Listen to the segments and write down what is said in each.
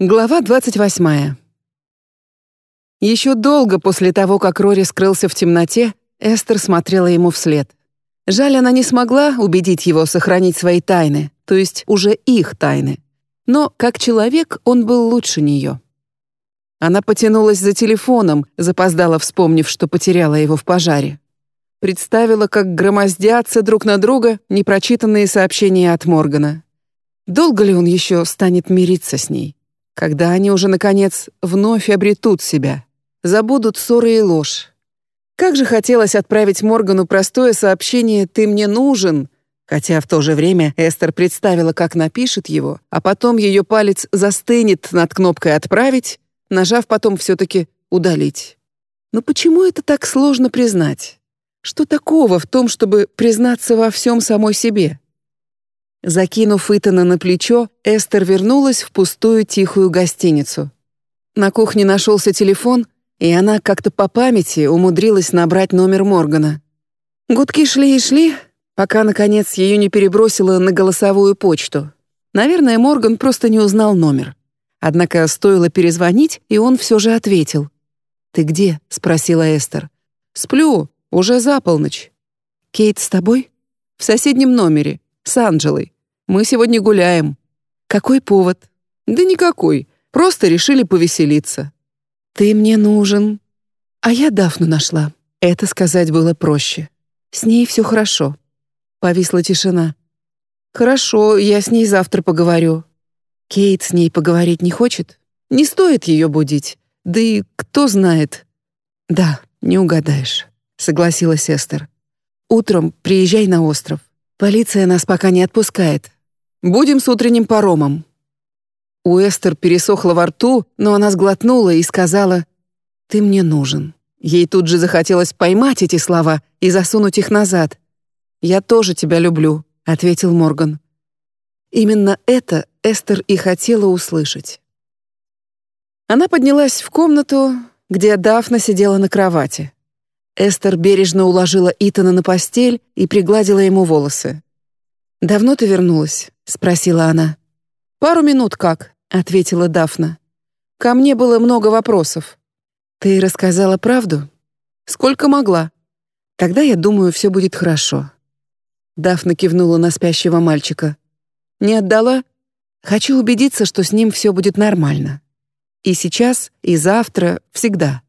Глава 28. Еще долго после того, как Рори скрылся в темноте, Эстер смотрела ему вслед. Жаль, она не смогла убедить его сохранить свои тайны, то есть уже их тайны. Но, как человек, он был лучше нее. Она потянулась за телефоном, запоздала, вспомнив, что потеряла его в пожаре. Представила, как громоздятся друг на друга непрочитанные сообщения от Моргана. Долго ли он еще станет мириться с ней? Когда они уже, наконец, вновь обретут себя, забудут ссоры и ложь. Как же хотелось отправить Моргану простое сообщение «ты мне нужен», хотя в то же время Эстер представила, как напишет его, а потом ее палец застынет над кнопкой «отправить», нажав потом все-таки «удалить». Но почему это так сложно признать? Что такого в том, чтобы признаться во всем самой себе? Закинув Итана на плечо, Эстер вернулась в пустую тихую гостиницу. На кухне нашелся телефон, и она как-то по памяти умудрилась набрать номер Моргана. Гудки шли и шли, пока, наконец, ее не перебросило на голосовую почту. Наверное, Морган просто не узнал номер. Однако стоило перезвонить, и он все же ответил. «Ты где?» — спросила Эстер. «Сплю, уже за полночь». «Кейт с тобой?» «В соседнем номере с Анджелой. Мы сегодня гуляем». «Какой повод?» «Да никакой. Просто решили повеселиться». «Ты мне нужен». «А я Дафну нашла». Это сказать было проще. «С ней все хорошо». Повисла тишина. «Хорошо, я с ней завтра поговорю». Кейт с ней поговорить не хочет? Не стоит ее будить. Да и кто знает. Да, не угадаешь, согласилась Эстер. Утром приезжай на остров. Полиция нас пока не отпускает. Будем с утренним паромом». У Эстер пересохло во рту, но она сглотнула и сказала «Ты мне нужен». Ей тут же захотелось поймать эти слова и засунуть их назад. «Я тоже тебя люблю», — ответил Морган. Именно это Эстер и хотела услышать. Она поднялась в комнату, где Дафна сидела на кровати. Эстер бережно уложила Итана на постель и пригладила ему волосы. «Давно ты вернулась?» — спросила она. «Пару минут как», — ответила Дафна. «Ко мне было много вопросов». «Ты рассказала правду?» «Сколько могла». «Тогда, я думаю, все будет хорошо». Дафна кивнула на спящего мальчика. «Не отдала? Хочу убедиться, что с ним все будет нормально. И сейчас, и завтра, всегда.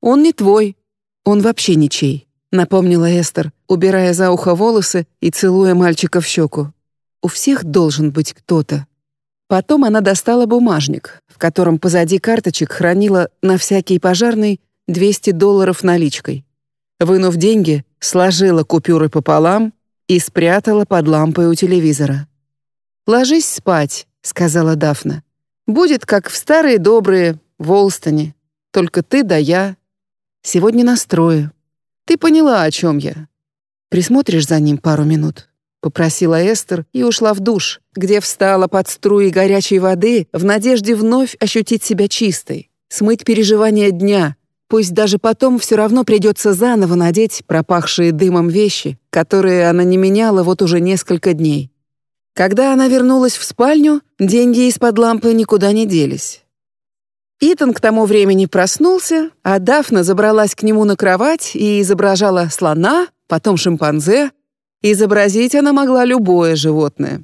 Он не твой, «Он вообще ничей», — напомнила Эстер, убирая за ухо волосы и целуя мальчика в щеку. «У всех должен быть кто-то». Потом она достала бумажник, в котором позади карточек хранила на всякий пожарный 200 долларов наличкой. Вынув деньги, сложила купюры пополам и спрятала под лампой у телевизора. «Ложись спать», — сказала Дафна. «Будет, как в старые добрые Волстоне. Только ты да я, Сегодня настрою. Ты поняла, о чем я. Присмотришь за ним пару минут?» — попросила Эстер и ушла в душ, где встала под струи горячей воды в надежде вновь ощутить себя чистой, смыть переживания дня, пусть даже потом все равно придется заново надеть пропахшие дымом вещи, которые она не меняла вот уже несколько дней. Когда она вернулась в спальню, деньги из-под лампы никуда не делись. Итан к тому времени проснулся, а Дафна забралась к нему на кровать и изображала слона, потом шимпанзе. Изобразить она могла любое животное.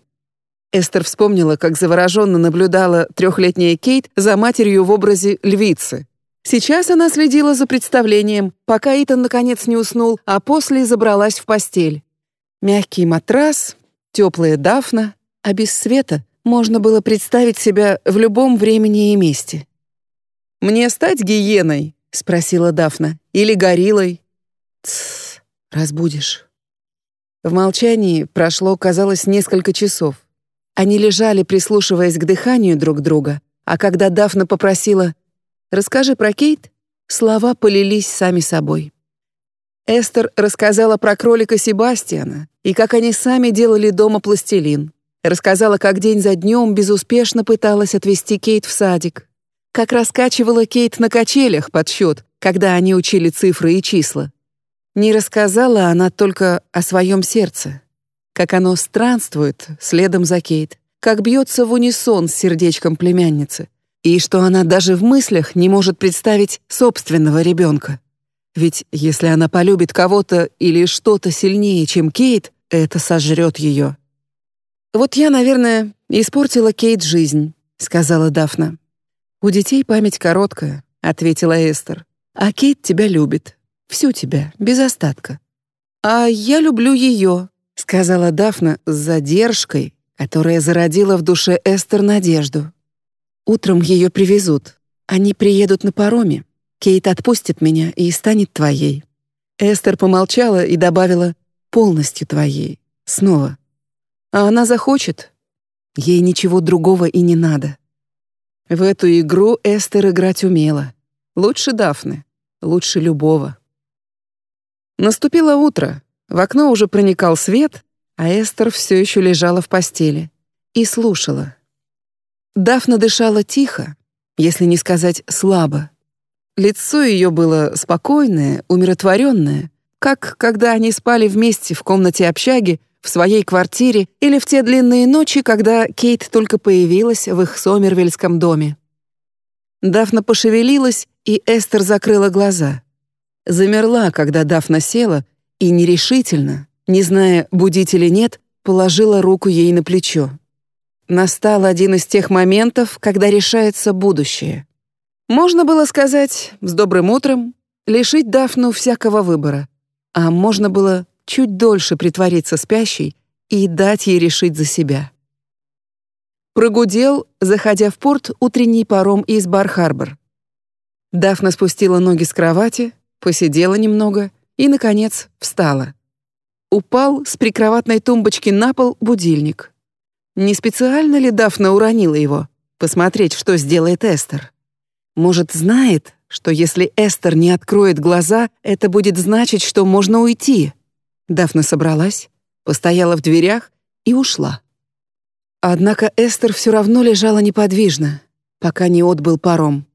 Эстер вспомнила, как завороженно наблюдала трехлетняя Кейт за матерью в образе львицы. Сейчас она следила за представлением, пока Итан наконец не уснул, а после забралась в постель. Мягкий матрас, теплая Дафна, а без света можно было представить себя в любом времени и месте. «Мне стать гиеной?» — спросила Дафна. «Или гориллой?» «Тссс, разбудишь». В молчании прошло, казалось, несколько часов. Они лежали, прислушиваясь к дыханию друг друга, а когда Дафна попросила «Расскажи про Кейт», слова полились сами собой. Эстер рассказала про кролика Себастьяна и как они сами делали дома пластилин. Рассказала, как день за днем безуспешно пыталась отвезти Кейт в садик, как раскачивала Кейт на качелях под счет, когда они учили цифры и числа. Не рассказала она только о своем сердце, как оно странствует следом за Кейт, как бьется в унисон с сердечком племянницы, и что она даже в мыслях не может представить собственного ребенка. Ведь если она полюбит кого-то или что-то сильнее, чем Кейт, это сожрет ее. «Вот я, наверное, испортила Кейт жизнь», — сказала Дафна. «У детей память короткая», — ответила Эстер. «А Кейт тебя любит. Всю тебя, без остатка». «А я люблю ее», — сказала Дафна с задержкой, которая зародила в душе Эстер надежду. Утром ее привезут. Они приедут на пароме. Кейт отпустит меня и станет твоей». Эстер помолчала и добавила «полностью твоей». Снова. «А она захочет. Ей ничего другого и не надо». В эту игру Эстер играть умела. Лучше Дафны, лучше любого. Наступило утро. В окно уже проникал свет, а Эстер все еще лежала в постели и слушала. Дафна дышала тихо, если не сказать слабо. Лицо ее было спокойное, умиротворенное, как когда они спали вместе в комнате общаги, в своей квартире или в те длинные ночи, когда Кейт только появилась в их сомервельском доме. Дафна пошевелилась, и Эстер закрыла глаза. Замерла, когда Дафна села, и нерешительно, не зная, будить или нет, положила руку ей на плечо. Настал один из тех моментов, когда решается будущее. Можно было сказать «с добрым утром», лишить Дафну всякого выбора, а можно было чуть дольше притвориться спящей и дать ей решить за себя. Прогудел, заходя в порт, утренний паром из Бар-Харбор. Дафна спустила ноги с кровати, посидела немного и, наконец, встала. Упал с прикроватной тумбочки на пол будильник. Не специально ли Дафна уронила его? Посмотреть, что сделает Эстер. Может, знает, что если Эстер не откроет глаза, это будет значить, что можно уйти. Дафна собралась, постояла в дверях и ушла. Однако Эстер все равно лежала неподвижно, пока не отбыл паром.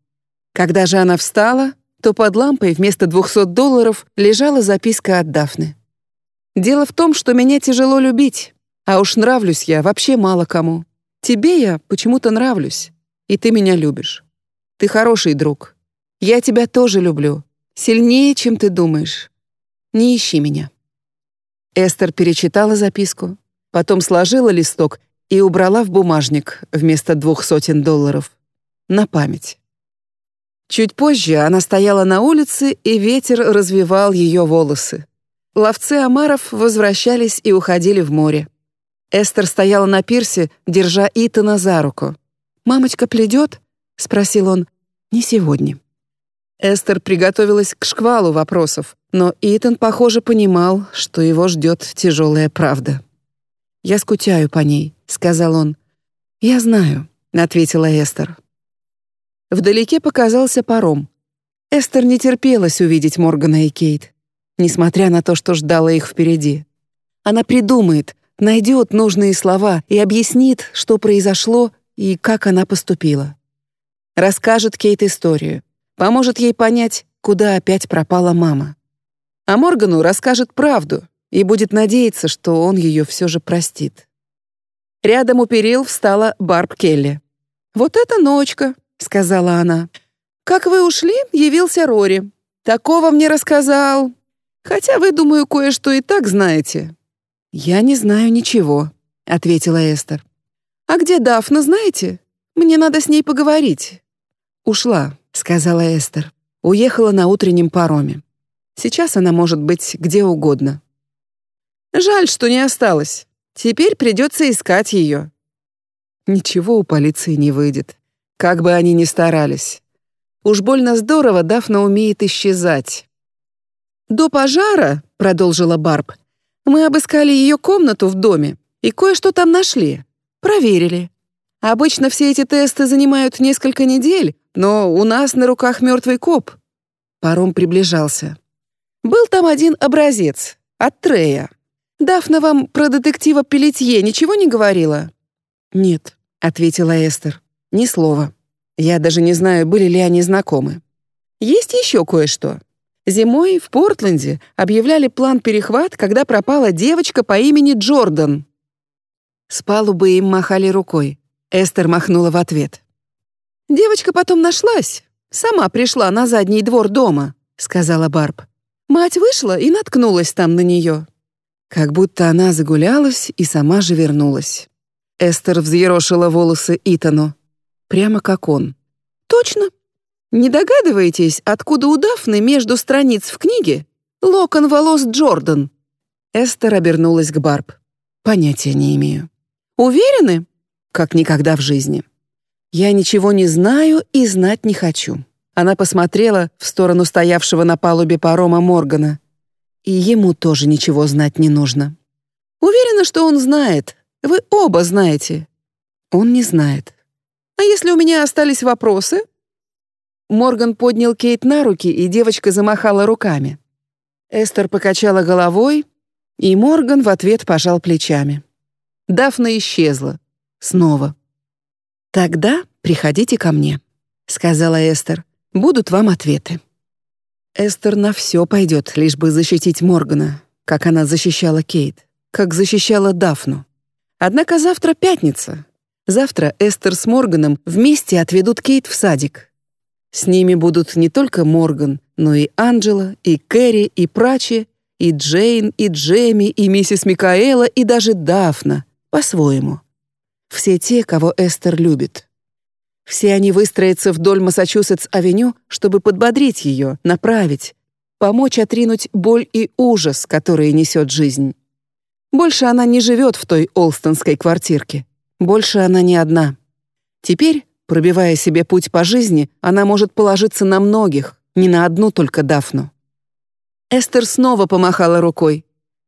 Когда же она встала, то под лампой вместо 200 долларов лежала записка от Дафны. «Дело в том, что меня тяжело любить. А уж нравлюсь я вообще мало кому. Тебе я почему-то нравлюсь, и ты меня любишь. Ты хороший друг. Я тебя тоже люблю. Сильнее, чем ты думаешь. Не ищи меня». Эстер перечитала записку, потом сложила листок и убрала в бумажник вместо двух сотен долларов. На память. Чуть позже она стояла на улице, и ветер развивал ее волосы. Ловцы омаров возвращались и уходили в море. Эстер стояла на пирсе, держа Итана за руку. «Мамочка пледет?» — спросил он. «Не сегодня». Эстер приготовилась к шквалу вопросов, но Итан, похоже, понимал, что его ждет тяжелая правда. «Я скучаю по ней», — сказал он. «Я знаю», — ответила Эстер. Вдалеке показался паром. Эстер не терпелась увидеть Моргана и Кейт, несмотря на то, что ждала их впереди. Она придумает, найдет нужные слова и объяснит, что произошло и как она поступила. Расскажет Кейт историю, поможет ей понять, куда опять пропала мама. А Моргану расскажет правду и будет надеяться, что он ее все же простит. Рядом у перил встала Барб Келли. «Вот это ночка», — сказала она. «Как вы ушли, явился Рори. Такого мне рассказал. Хотя вы, думаю, кое-что и так знаете. «Я не знаю ничего», — ответила Эстер. «А где Дафна, знаете? Мне надо с ней поговорить». «Ушла», — сказала Эстер. «Уехала на утреннем пароме. Сейчас она может быть где угодно». «Жаль, что не осталось. Теперь придется искать ее». Ничего у полиции не выйдет, как бы они ни старались. Уж больно здорово Дафна умеет исчезать. «До пожара», — продолжила Барб, мы обыскали ее комнату в доме и кое-что там нашли. Проверили. Обычно все эти тесты занимают несколько недель, но у нас на руках мертвый коп. Паром приближался. Был там один образец от Трея. Дафна вам про детектива Пелетье ничего не говорила? Нет, ответила Эстер. Ни слова. Я даже не знаю, были ли они знакомы. Есть еще кое-что. Зимой в Портленде объявляли план перехват, когда пропала девочка по имени Джордан. С палубы им махали рукой. Эстер махнула в ответ. Девочка потом нашлась. Сама пришла на задний двор дома, сказала Барб. Мать вышла и наткнулась там на нее. Как будто она загулялась и сама же вернулась. Эстер взъерошила волосы Итану. Прямо как он. Точно. Не догадываетесь, откуда у Дафны между страниц в книге локон волос Джордан? Эстер обернулась к Барб. Понятия не имею. Уверены? Как никогда в жизни. Я ничего не знаю и знать не хочу. Она посмотрела в сторону стоявшего на палубе парома Моргана. И ему тоже ничего знать не нужно. Уверена, что он знает. Вы оба знаете. Он не знает. А если у меня остались вопросы? Морган поднял Кейт на руки, и девочка замахала руками. Эстер покачала головой, и Морган в ответ пожал плечами. Дафна исчезла. Снова. «Тогда приходите ко мне», — сказала Эстер. «Будут вам ответы». Эстер на все пойдет, лишь бы защитить Моргана, как она защищала Кейт, как защищала Дафну. Однако завтра пятница. Завтра Эстер с Морганом вместе отведут Кейт в садик. С ними будут не только Морган, но и Анджела, и Кэрри, и Прачи, и Джейн, и Джейми, и миссис Микаэла, и даже Дафна, по-своему. Все те, кого Эстер любит. Все они выстроятся вдоль Массачусетс-авеню, чтобы подбодрить ее, направить, помочь отринуть боль и ужас, которые несет жизнь. Больше она не живет в той олстонской квартирке. Больше она не одна. Теперь, пробивая себе путь по жизни, она может положиться на многих, не на одну только Дафну. Эстер снова помахала рукой.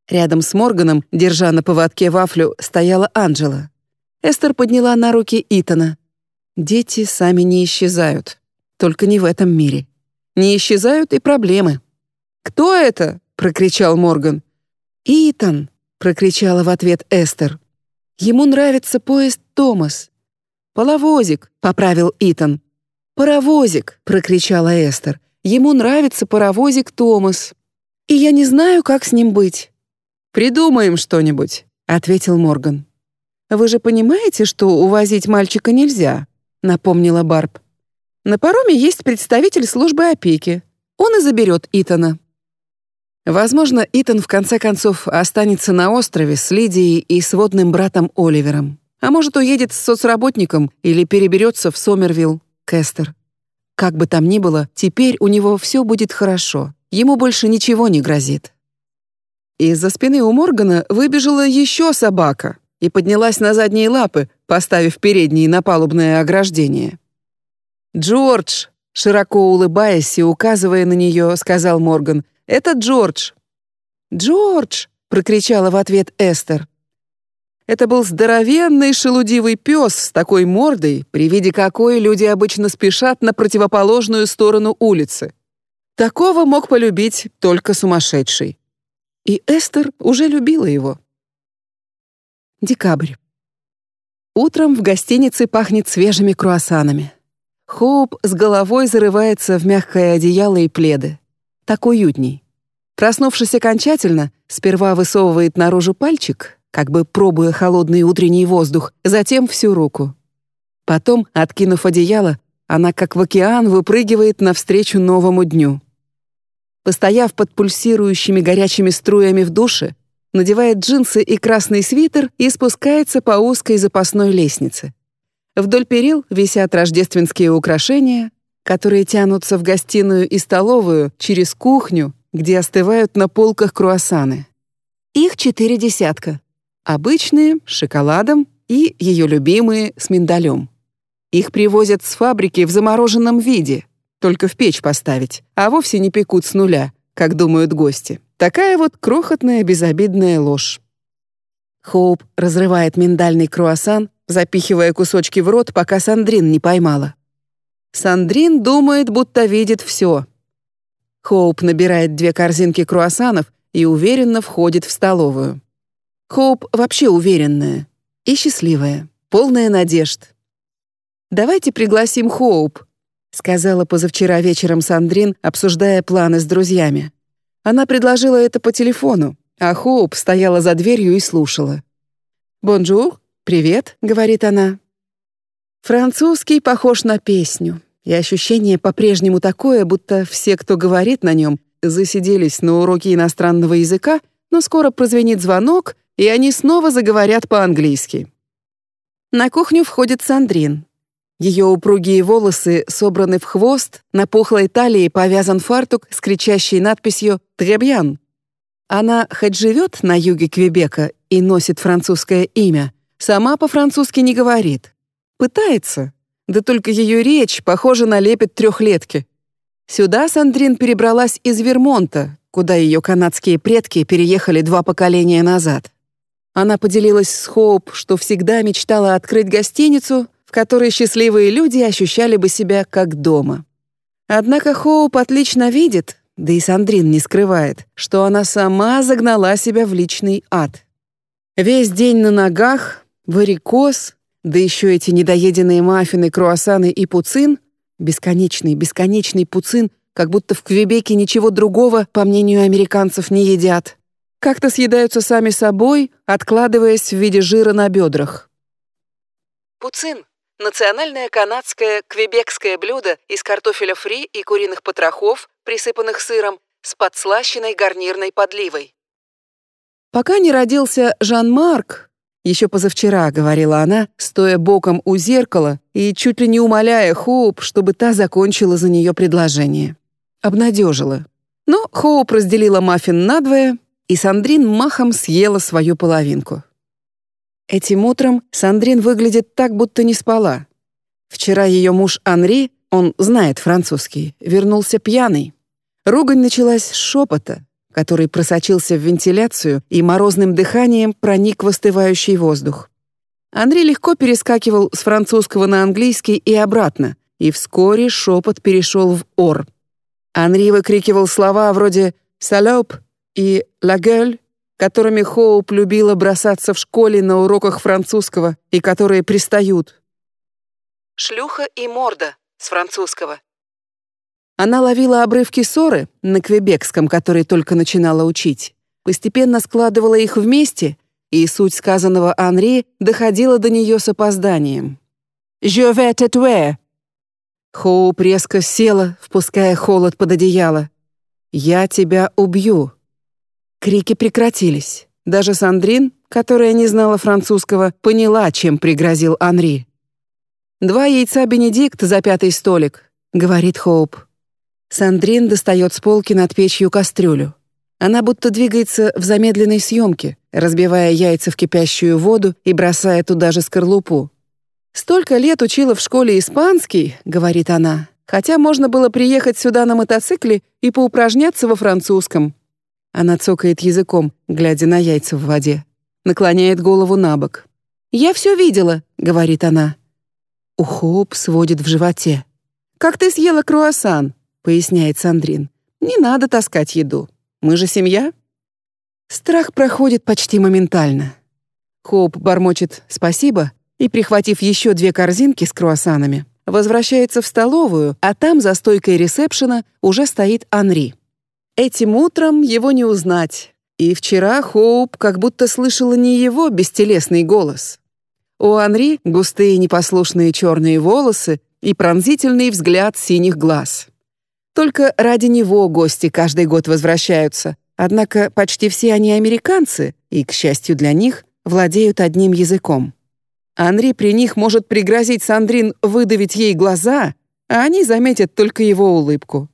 Рядом с Морганом, держа на поводке вафлю, стояла Анджела. Эстер подняла на руки Итана. Дети сами не исчезают. Только не в этом мире. Не исчезают и проблемы. «Кто это?» — прокричал Морган. «Итан!» — прокричала в ответ Эстер. «Ему нравится поезд Томас». «Половозик», — поправил Итан. «Паровозик», — прокричала Эстер. «Ему нравится паровозик Томас» и я не знаю, как с ним быть». «Придумаем что-нибудь», — ответил Морган. «Вы же понимаете, что увозить мальчика нельзя», — напомнила Барб. «На пароме есть представитель службы опеки. Он и заберет Итана». Возможно, Итан в конце концов останется на острове с Лидией и сводным братом Оливером. А может, уедет с соцработником или переберется в Сомервилл, Кестер. Как бы там ни было, теперь у него все будет хорошо. Ему больше ничего не грозит. Из-за спины у Моргана выбежала еще собака и поднялась на задние лапы, поставив передние на палубное ограждение. «Джордж!» — широко улыбаясь и указывая на нее, сказал Морган. «Это Джордж!» «Джордж!» — прокричала в ответ Эстер. Это был здоровенный шелудивый пес с такой мордой, при виде какой люди обычно спешат на противоположную сторону улицы. Такого мог полюбить только сумасшедший. И Эстер уже любила его. Декабрь. Утром в гостинице пахнет свежими круассанами. Хоуп с головой зарывается в мягкое одеяло и пледы. Так уютней. Проснувшись окончательно, сперва высовывает наружу пальчик, как бы пробуя холодный утренний воздух, затем всю руку. Потом, откинув одеяло, она как в океан выпрыгивает навстречу новому дню. Постояв под пульсирующими горячими струями в душе, надевает джинсы и красный свитер и спускается по узкой запасной лестнице. Вдоль перил висят рождественские украшения, которые тянутся в гостиную и столовую через кухню, где остывают на полках круассаны. Их четыре десятка. Обычные, с шоколадом, и ее любимые, с миндалем. Их привозят с фабрики в замороженном виде — только в печь поставить, а вовсе не пекут с нуля, как думают гости. Такая вот крохотная безобидная ложь. Хоуп разрывает миндальный круассан, запихивая кусочки в рот, пока Сандрин не поймала. Сандрин думает, будто видит все. Хоуп набирает две корзинки круассанов и уверенно входит в столовую. Хоуп вообще уверенная и счастливая, полная надежд. «Давайте пригласим Хоуп», сказала позавчера вечером Сандрин, обсуждая планы с друзьями. Она предложила это по телефону, а Хоуп стояла за дверью и слушала. «Bonjour, привет», — говорит она. Французский похож на песню, и ощущение по-прежнему такое, будто все, кто говорит на нем, засиделись на уроке иностранного языка, но скоро прозвенит звонок, и они снова заговорят по-английски. На кухню входит Сандрин. Ее упругие волосы собраны в хвост, на пухлой талии повязан фартук с кричащей надписью «Требьян». Она хоть живет на юге Квебека и носит французское имя, сама по-французски не говорит. Пытается, да только ее речь похожа на лепет трехлетки. Сюда Сандрин перебралась из Вермонта, куда ее канадские предки переехали два поколения назад. Она поделилась с Хоуп, что всегда мечтала открыть гостиницу, в которой счастливые люди ощущали бы себя как дома. Однако Хоуп отлично видит, да и Сандрин не скрывает, что она сама загнала себя в личный ад. Весь день на ногах, варикоз, да еще эти недоеденные маффины, круассаны и пуцин, бесконечный, бесконечный пуцин, как будто в Квебеке ничего другого, по мнению американцев, не едят как-то съедаются сами собой, откладываясь в виде жира на бедрах. Пуцин — национальное канадское квебекское блюдо из картофеля фри и куриных потрохов, присыпанных сыром, с подслащенной гарнирной подливой. Пока не родился Жан-Марк, еще позавчера, говорила она, стоя боком у зеркала и чуть ли не умоляя Хоуп, чтобы та закончила за нее предложение. Обнадежила. Но Хоуп разделила маффин надвое, и Сандрин махом съела свою половинку. Этим утром Сандрин выглядит так, будто не спала. Вчера ее муж Анри, он знает французский, вернулся пьяный. Ругань началась с шепота, который просочился в вентиляцию и морозным дыханием проник в остывающий воздух. Анри легко перескакивал с французского на английский и обратно, и вскоре шепот перешел в ор. Анри выкрикивал слова вроде «салоп», и «La gueule», которыми Хоуп любила бросаться в школе на уроках французского и которые пристают. «Шлюха и морда» с французского. Она ловила обрывки ссоры на квебекском, который только начинала учить, постепенно складывала их вместе, и суть сказанного Анри доходила до нее с опозданием. «Je vais te tuer». Хоуп резко села, впуская холод под одеяло. «Я тебя убью». Крики прекратились. Даже Сандрин, которая не знала французского, поняла, чем пригрозил Анри. «Два яйца Бенедикт за пятый столик», — говорит Хоуп. Сандрин достает с полки над печью кастрюлю. Она будто двигается в замедленной съемке, разбивая яйца в кипящую воду и бросая туда же скорлупу. «Столько лет учила в школе испанский», — говорит она, «хотя можно было приехать сюда на мотоцикле и поупражняться во французском. Она цокает языком, глядя на яйца в воде. Наклоняет голову на бок. «Я все видела», — говорит она. У Хоуп сводит в животе. «Как ты съела круассан?» — поясняет Сандрин. «Не надо таскать еду. Мы же семья». Страх проходит почти моментально. Хоуп бормочет «спасибо» и, прихватив еще две корзинки с круассанами, возвращается в столовую, а там за стойкой ресепшена уже стоит Анри. Этим утром его не узнать. И вчера Хоуп как будто слышала не его бестелесный голос. У Анри густые непослушные черные волосы и пронзительный взгляд синих глаз. Только ради него гости каждый год возвращаются. Однако почти все они американцы, и, к счастью для них, владеют одним языком. Анри при них может пригрозить Сандрин выдавить ей глаза, а они заметят только его улыбку.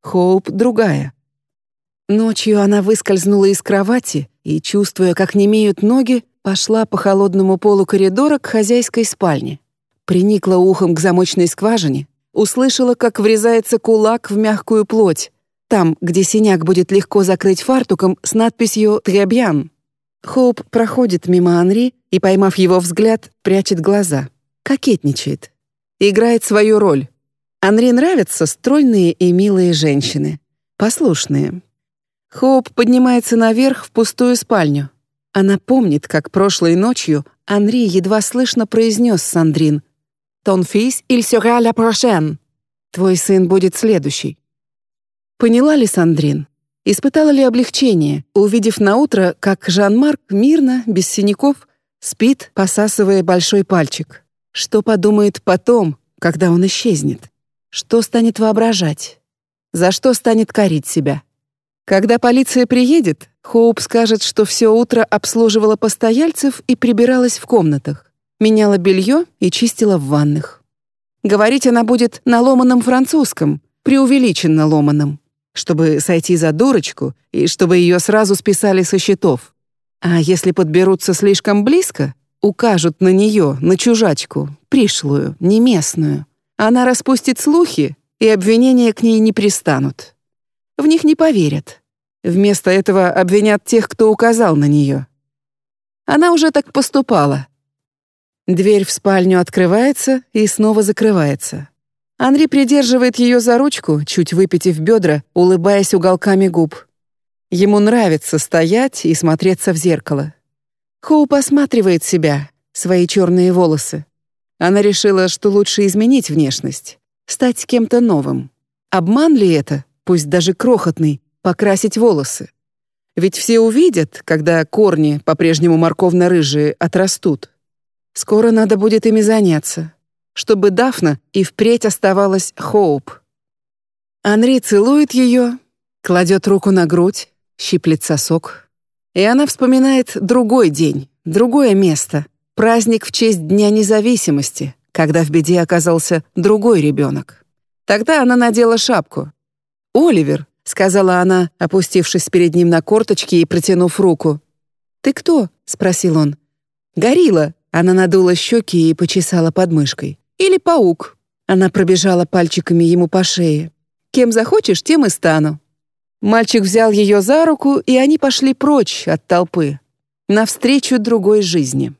Хоуп другая. Ночью она выскользнула из кровати и, чувствуя, как немеют ноги, пошла по холодному полу коридора к хозяйской спальне. Приникла ухом к замочной скважине, услышала, как врезается кулак в мягкую плоть, там, где синяк будет легко закрыть фартуком с надписью «Требьян». Хоуп проходит мимо Анри и, поймав его взгляд, прячет глаза. Кокетничает. Играет свою роль. Анри нравятся стройные и милые женщины. Послушные, Хоуп поднимается наверх в пустую спальню. Она помнит, как прошлой ночью Анри едва слышно произнес Сандрин «Ton fils, il sera la prochaine» «Твой сын будет следующий». Поняла ли Сандрин? Испытала ли облегчение, увидев на утро, как Жан-Марк мирно, без синяков, спит, посасывая большой пальчик? Что подумает потом, когда он исчезнет? Что станет воображать? За что станет корить себя? Когда полиция приедет, Хоуп скажет, что все утро обслуживала постояльцев и прибиралась в комнатах, меняла белье и чистила в ванных. Говорить она будет на ломаном французском, преувеличенно ломаном, чтобы сойти за дурочку и чтобы ее сразу списали со счетов. А если подберутся слишком близко, укажут на нее, на чужачку, пришлую, неместную, она распустит слухи, и обвинения к ней не пристанут. В них не поверят. Вместо этого обвинят тех, кто указал на нее. Она уже так поступала. Дверь в спальню открывается и снова закрывается. Анри придерживает ее за ручку, чуть выпитив бедра, улыбаясь уголками губ. Ему нравится стоять и смотреться в зеркало. Хоу посматривает себя, свои черные волосы. Она решила, что лучше изменить внешность, стать кем-то новым. Обман ли это, пусть даже крохотный, покрасить волосы? Ведь все увидят, когда корни, по-прежнему морковно-рыжие, отрастут. Скоро надо будет ими заняться, чтобы Дафна и впредь оставалась Хоуп. Анри целует ее, кладет руку на грудь, щиплет сосок. И она вспоминает другой день, другое место, праздник в честь Дня независимости, когда в беде оказался другой ребенок. Тогда она надела шапку. «Оливер», — сказала она, опустившись перед ним на корточки и протянув руку. «Ты кто?» — спросил он. «Горилла», — она надула щеки и почесала подмышкой. «Или паук». Она пробежала пальчиками ему по шее. «Кем захочешь, тем и стану». Мальчик взял ее за руку, и они пошли прочь от толпы, навстречу другой жизни.